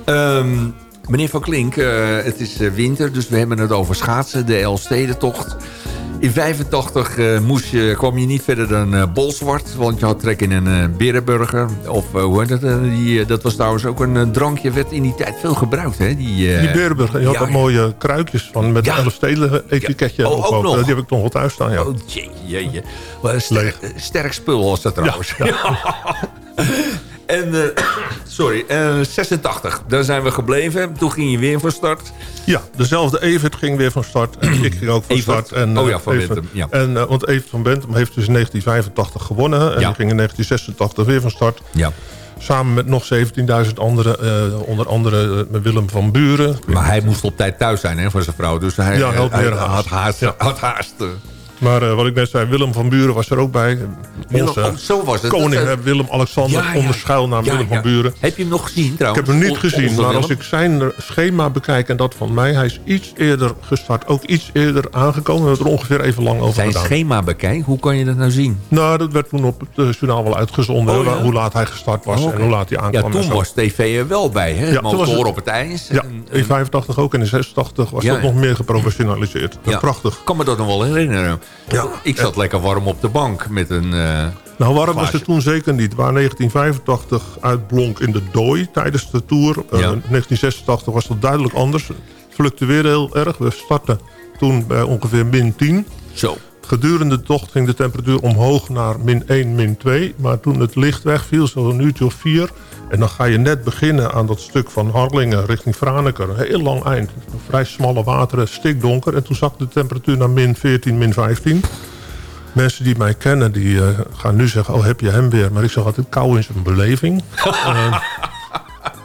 Ehm, meneer Van Klink, eh, het is eh, winter. Dus we hebben het over schaatsen. De Elfstedentocht. In 85 eh, moest je, kwam je niet verder dan eh, Bolsward. Want je had trek in een eh Berenburger. Of hoe heet eh, die, dat was trouwens ook een drankje. Werd in die tijd veel gebruikt. Hè? Die, Die Berenburg, en je had ja, mooie kruikjes van met Ja. een etiketje. Ja. Oh, erop ook nog. Die heb ik nog wel thuis staan, ja. Oh, jee, jee, jee. Sterk, sterk spul was dat trouwens. en, eh, sorry, eh, 86, daar zijn we gebleven. Toen ging je weer van start. Ja, dezelfde Evert ging weer van start. En ik ging ook van Evert. start. En, Oh eh, ja, van Evert- Bentum, ja. En, eh, want Evert van Bentum heeft dus in 1985 gewonnen. En Ja. die ging in 1986 weer van start. Ja. Samen met nog 17.000 anderen. eh, onder andere eh, met Willem van Buren. Maar hij moest op tijd thuis zijn hè, voor zijn vrouw. Dus hij, Ja, eh, had hij meer had haast. Ja. Had haast eh. Maar eh, wat ik net zei, Willem van Buren was er ook bij. Willem- Onze oh, zo was het. Koning, eh, hè, Willem-Alexander, Ja, ja. onder schuilnaam Ja, Willem ja. van Buren. Heb je hem nog gezien Ik trouwens? heb hem niet gezien, onze maar als Willem? ik zijn eh, schema bekijk en dat van mij... hij is iets eerder gestart, ook iets eerder aangekomen. We hebben er ongeveer even lang over Zijn gedaan. schema bekijkt, hoe kan je dat nou zien? Nou, dat werd toen op het journaal wel uitgezonden. Oh, ja? hoe laat hij gestart was Oh, en hoe laat hij Ja, aankwam. en toen was tv er wel bij, hè? Ja, toen was het- op het ijs. Ja, En- in 85 ook en in 86 was Ja, dat ja. nog meer geprofessionaliseerd. Ja. prachtig. Ik kan me dat nog wel herinneren. Ja. Ik zat lekker warm op de bank met een... eh, Nou, waarom was het toen zeker niet? Waar 1985 uitblonk in de dooi tijdens de Tour. eh, Ja. 1986 was dat duidelijk anders. Het fluctueerde heel erg. We startten toen bij ongeveer min 10. Zo. Gedurende de tocht ging de temperatuur omhoog naar min 1, min 2. Maar toen het licht wegviel, zo'n uurtje of 4... en dan ga je net beginnen aan dat stuk van Harlingen richting Franeker. Een heel lang eind. Vrij smalle wateren, stikdonker. En toen zakte de temperatuur naar min 14, min 15. Mensen die mij kennen, die eh, gaan nu zeggen... oh, heb je hem weer? Maar ik zeg altijd, kou in zijn beleving. Eh,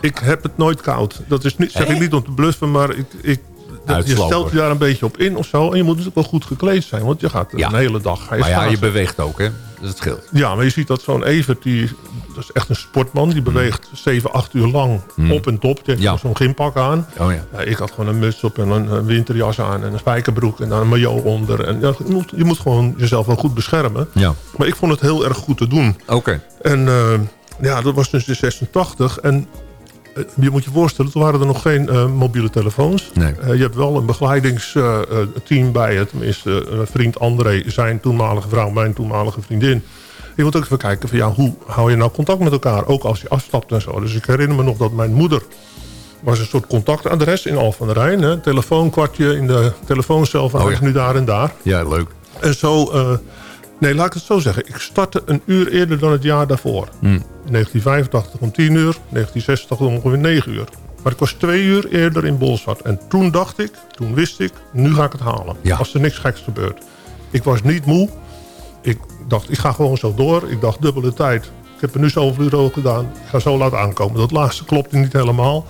ik heb het nooit koud. Dat is niet, zeg ik niet om te bluffen, maar ik... ik dat, je stelt je daar een beetje op in of zo. En je moet natuurlijk wel goed gekleed zijn. Want je gaat Ja. een hele dag ga je Maar ja, je beweegt ook, hè? Dus het scheelt. Ja, maar je ziet dat zo'n Evert, die, dat is echt een sportman. Die beweegt 7, 8 uur lang op en top. Die heeft Mm. Ja. zo'n gympak aan. Oh ja. Ja, ik had gewoon een muts op en een, winterjas aan en een spijkerbroek en dan een maillot onder. En ja, je, moet, je moet gewoon jezelf wel goed beschermen. Ja. Maar ik vond het heel erg goed te doen. Oké. En eh, ja, dat was dus de 86. En eh, je moet je voorstellen, toen waren er nog geen eh, mobiele telefoons. Nee. Je hebt wel een begeleidingsteam bij je. Tenminste, vriend André, zijn toenmalige vrouw, mijn toenmalige vriendin. Je moet ook even kijken van ja, hoe hou je nou contact met elkaar? Ook als je afstapt en zo. Dus ik herinner me nog dat mijn moeder was een soort contactadres in Alphen aan de Rijn. Hè? Telefoonkwartje in de telefooncel van Oh, ja. nu daar en daar. Ja, leuk. En zo, eh, nee, laat ik het zo zeggen. Ik startte een uur eerder dan het jaar daarvoor. Hmm. 1985 om 10 uur, 1986 om ongeveer 9 uur. Maar ik was twee uur eerder in Bolsward. En toen dacht ik, toen wist ik, nu ga ik het halen. Ja. Als er niks geks gebeurt. Ik was niet moe. Ik dacht, ik ga gewoon zo door. Ik dacht, dubbele tijd. Ik heb er nu zoveel uur over gedaan. Ik ga zo laten aankomen. Dat laatste klopte niet helemaal.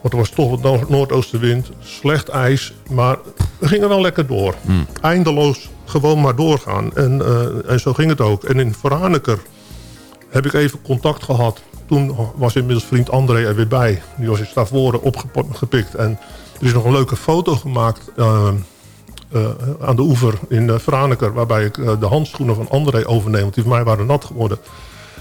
Want er was toch wat noord- noordoostenwind. Slecht ijs. Maar we gingen wel lekker door. Eindeloos gewoon maar doorgaan. En, eh, en zo ging het ook. En in Veraneker heb ik even contact gehad. Toen was inmiddels vriend André er weer bij. Die was in Stavoren opgepikt. En er is nog een leuke foto gemaakt... eh, aan de oever in uh, Franeker... waarbij ik eh, de handschoenen van André overneem... want die van mij waren nat geworden.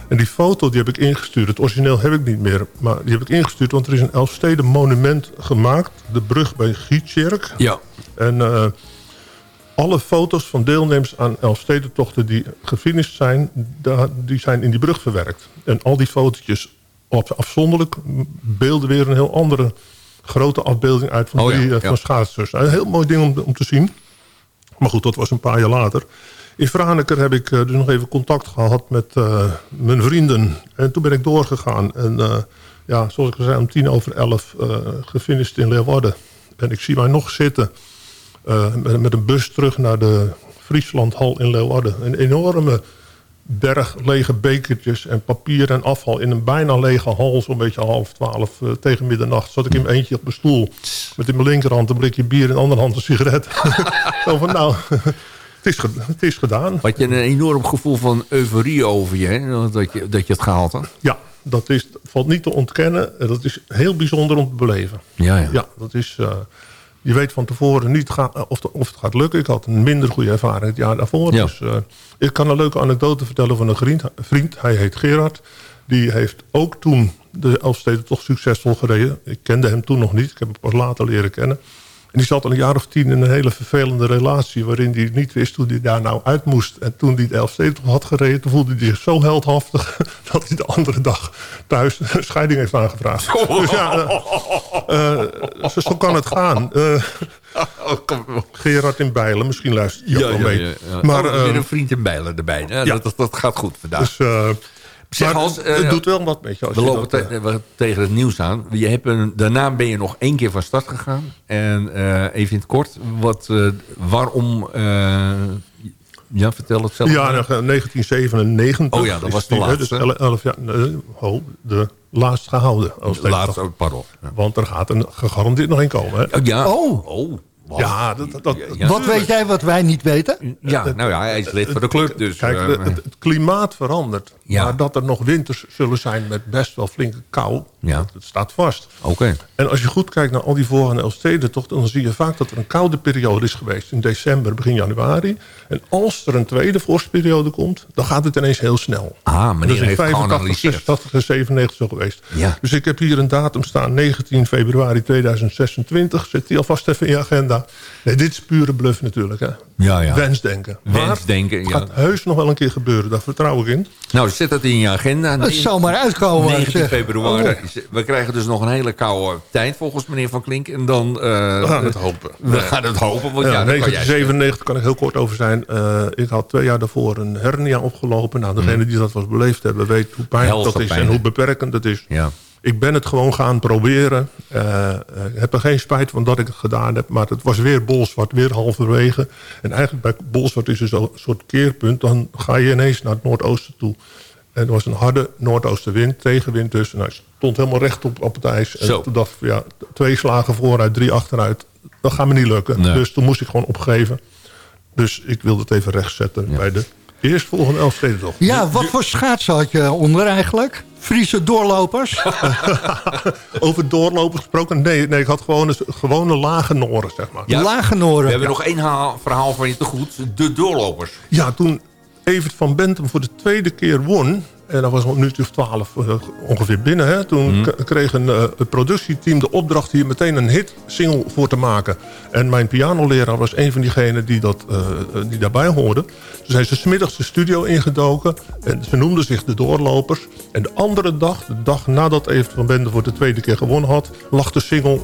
En die foto die heb ik ingestuurd. Het origineel heb ik niet meer. Maar die heb ik ingestuurd, want er is een Elfsteden monument gemaakt. De brug bij Gietjerk. Ja. En eh, alle foto's van deelnemers aan Elfstedentochten die gefinished zijn... die zijn in die brug verwerkt. En al die fotootjes afzonderlijk beelden weer een heel andere grote afbeelding uit van, Oh die, eh, van ja. schaatsers. Een heel mooi ding om, om te zien. Maar goed, dat was een paar jaar later. In Franeker heb ik eh, dus nog even contact gehad met eh, mijn vrienden. En toen ben ik doorgegaan. En eh, ja, zoals ik al zei, om tien over elf uh, gefinished in Leeuwarden. En ik zie mij nog zitten. eh, met, met een bus terug naar de Frieslandhal in Leeuwarden. Een enorme berg lege bekertjes en papier en afval... in een bijna lege hal, zo'n beetje half twaalf eh, tegen middernacht... zat ik in mijn eentje op mijn stoel. Met in mijn linkerhand een blikje bier... en in de andere hand een sigaret. Zo van, nou, het is, het is gedaan. Had je een enorm gevoel van euforie over je, hè? Dat, je, dat je het gehaald had? Ja, dat is, valt niet te ontkennen. Dat is heel bijzonder om te beleven. Ja, ja. Ja, dat is... eh, je weet van tevoren niet eh, of, of het gaat lukken. Ik had een minder goede ervaring het jaar daarvoor. Ja. Dus, eh, ik kan een leuke anekdote vertellen van een vriend. vriend. Hij heet Gerard. Die heeft ook toen de Elfsteden toch succesvol gereden. Ik kende hem toen nog niet. Ik heb hem pas later leren kennen. En die zat al een jaar of tien in een hele vervelende relatie... waarin hij niet wist hoe hij daar nou uit moest. En toen hij de Elfsteden toch had gereden... toen voelde hij zich zo heldhaftig... dat hij de andere dag thuis een scheiding heeft aangevraagd. Dus ja, eh, eh, zo, zo kan het gaan. Eh, Gerard in Bijlen, misschien luistert hij ook wel mee. Maar Maar, oh, zit een vriend in Bijlen erbij. Ja, ja. Dat, dat, dat gaat goed vandaag. dus, eh, Zeg, maar Hans, eh, het doet wel wat met je. Als We je lopen dat, te- eh, we- tegen het nieuws aan. Je hebt een, daarna ben je nog één keer van start gegaan. En eh, even in het kort, wat, eh, waarom... eh, ja, vertel het zelf. ja, nou, 1997. Oh ja, dat was de die, hè, laatste. Dus el- elf jaar, nee, ho, de laatst gehouden. Als Laatst, oh, pardon. Ja. Want er gaat een gegarandeerd nog een komen. Hè? Oh, ja. Oh. Oh, wow. Ja, dat, dat, Ja. Wat weet jij wat wij niet weten? Ja, nou ja, hij is lid van de club. Dus, Kijk, eh, het, klimaat verandert. Ja. Maar dat er nog winters zullen zijn met best wel flinke kou, Ja. dat, dat staat vast. Oké. En als je goed kijkt naar al die voor- en Elfsteden, toch, dan zie je vaak dat er een koude periode is geweest. In december, begin januari. En als er een tweede vorstperiode komt, dan gaat het ineens heel snel. Ah, dat meneer is in heeft 85, geanalyseerd. 86 en 97 zo geweest. Ja. Dus ik heb hier een datum staan, 19 februari 2026. Zet die alvast even in je agenda. Nee, dit is pure bluff natuurlijk. Hè. Ja, ja. Wensdenken. Wensdenken, het ja. gaat heus nog wel een keer gebeuren, daar vertrouw ik in. Nou, zet dat in je agenda. Het zal maar uitkomen. wou ik 19 zeggen. februari. We krijgen dus nog een hele koude tijd volgens meneer Van Klink. En dan... eh, We gaan het hopen. We gaan het hopen. Want ja, Ja, dat kan jij zeggen. 1997 kan ik heel kort over zijn. Eh, ik had twee jaar daarvoor een hernia opgelopen. Nou, degene die dat was beleefd hebben, weet hoe pijnlijk dat is pijn, en hè? hoe beperkend het is. Ja. Ik ben het gewoon gaan proberen. Eh, eh, ik heb er geen spijt van dat ik het gedaan heb. Maar het was weer bolzwart, weer halverwege. En eigenlijk bij bolzwart is er zo'n soort keerpunt. Dan ga je ineens naar het noordoosten toe. En er was een harde noordoostenwind, tegenwind dus. En hij stond helemaal recht op, op het ijs. En Zo. toen dacht ik, ja, twee slagen vooruit, drie achteruit. Dat gaat me niet lukken. Nee. Dus toen moest ik gewoon opgeven. Dus ik wilde het even rechtzetten bij de eerstvolgende Elfstedentocht. Ja, wat voor schaatsen had je onder eigenlijk? Friese doorlopers? Over doorlopen gesproken? Nee, nee ik had gewoon een gewone lage noren, zeg maar. Ja. Lage We noren. hebben nog één haal- verhaal van je te goed. De doorlopers. Ja, toen Evert van Bentum voor de tweede keer won... en dat was een minuut of twaalf eh, ongeveer binnen... Hè, toen k- kreeg een, eh, het productieteam de opdracht... hier meteen een hit-single voor te maken. En mijn pianoleraar was een van diegenen die, dat, eh, die daarbij hoorde. Dus zijn ze smiddags de studio ingedoken... en ze noemden zich de Doorlopers. En de andere dag, de dag nadat Evert van Bentum voor de tweede keer gewonnen had... lag de single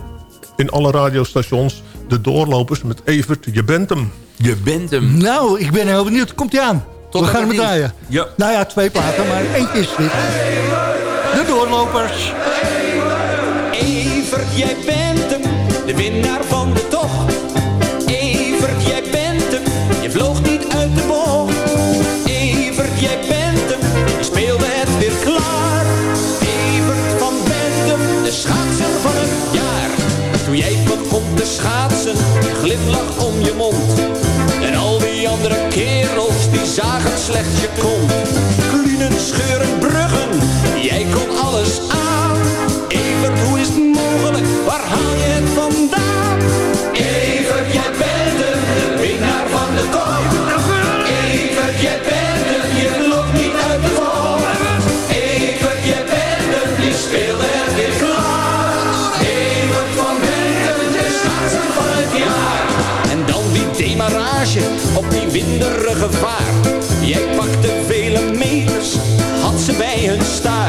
in alle radiostations... de Doorlopers met Evert, je bent hem. Je bent hem. Nou, ik ben heel benieuwd. Komt hij aan? Tot We gaan hem met draaien. Ja. Nou ja, twee platen, maar eentje is dit. De doorlopers. Evert, jij bent hem, de winnaar van zagen slechts je kont. Klunen, scheuren, bruggen, jij kon alles aan. Evert, hoe is het mogelijk? Waar haal je het vandaan? Evert, jij bent de winnaar van de top. Evert, jij bent hem, je loopt niet uit de val. Evert, jij bent hem, je speelde het weer klaar. Evert van Bentum, de schaatser van het jaar. En dan die demarrage op die winderige vaart. Jij pakte vele meters, had ze bij hun staart.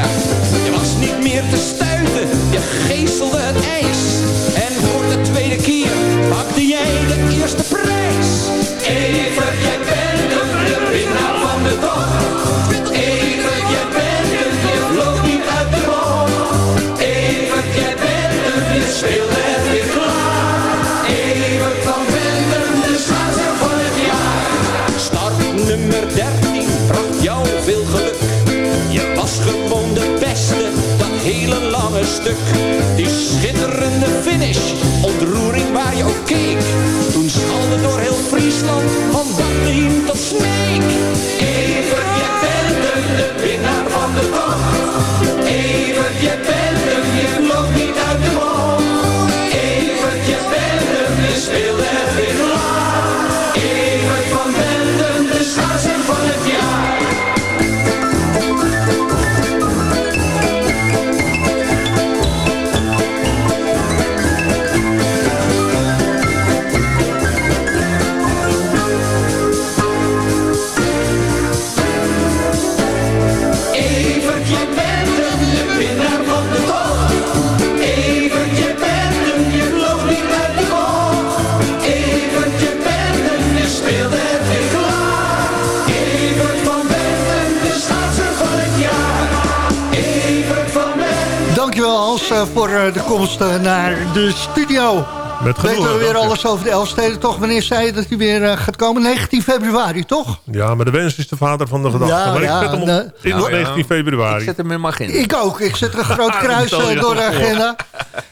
Eh, voor eh, de komst eh, naar de studio. Met genoegen, Weten we weer alles over de Elfsteden, toch? Wanneer zei je dat hij weer eh, gaat komen? 19 februari, toch? Ja, maar de wens is de vader van de gedachte. Ja, maar ja, ik zet hem op de- in Nou ja, 19 februari. Ik zet hem in mijn agenda. Ik ook. Ik zet een groot kruis door de agenda.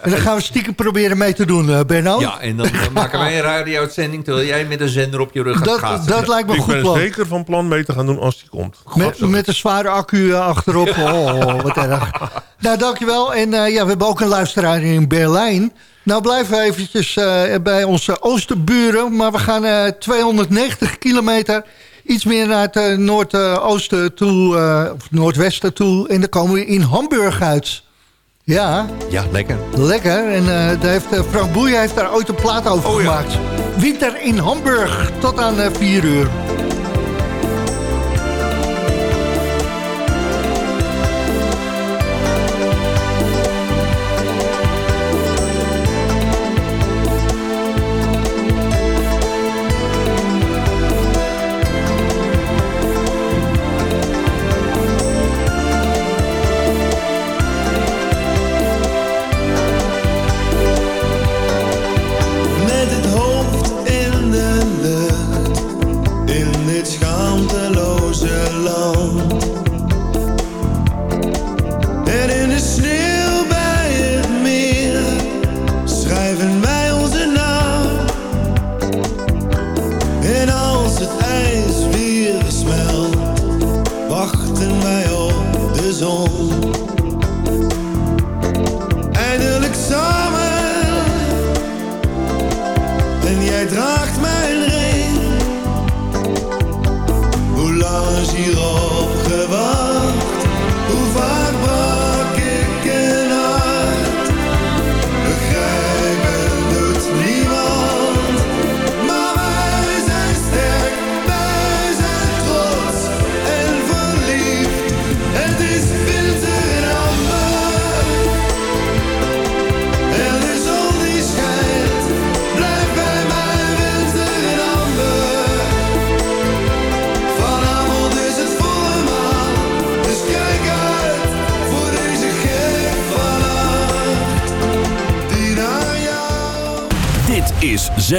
En dan gaan we stiekem proberen mee te doen, eh, Benno. Ja, en dan maken wij een radio-uitzending... terwijl jij met een zender op je rug gaat dat, dat lijkt me een Ik goed ben plan. zeker van plan mee te gaan doen als die komt. Met, met een zware accu eh, achterop. Oh, wat erg. Nou, dankjewel. En eh, ja, we hebben ook een luisteraar in Berlijn. Nou, blijven we eventjes eh, bij onze oosterburen. Maar we gaan eh 290 kilometer iets meer naar het noordoosten toe, eh, of noordwesten toe. En dan komen we in Hamburg uit. Ja, Ja, lekker. lekker. En eh, daar heeft, eh, Frank Boeien heeft daar ooit een plaat over Oh ja. gemaakt. Winter in Hamburg, tot aan eh 4 uur.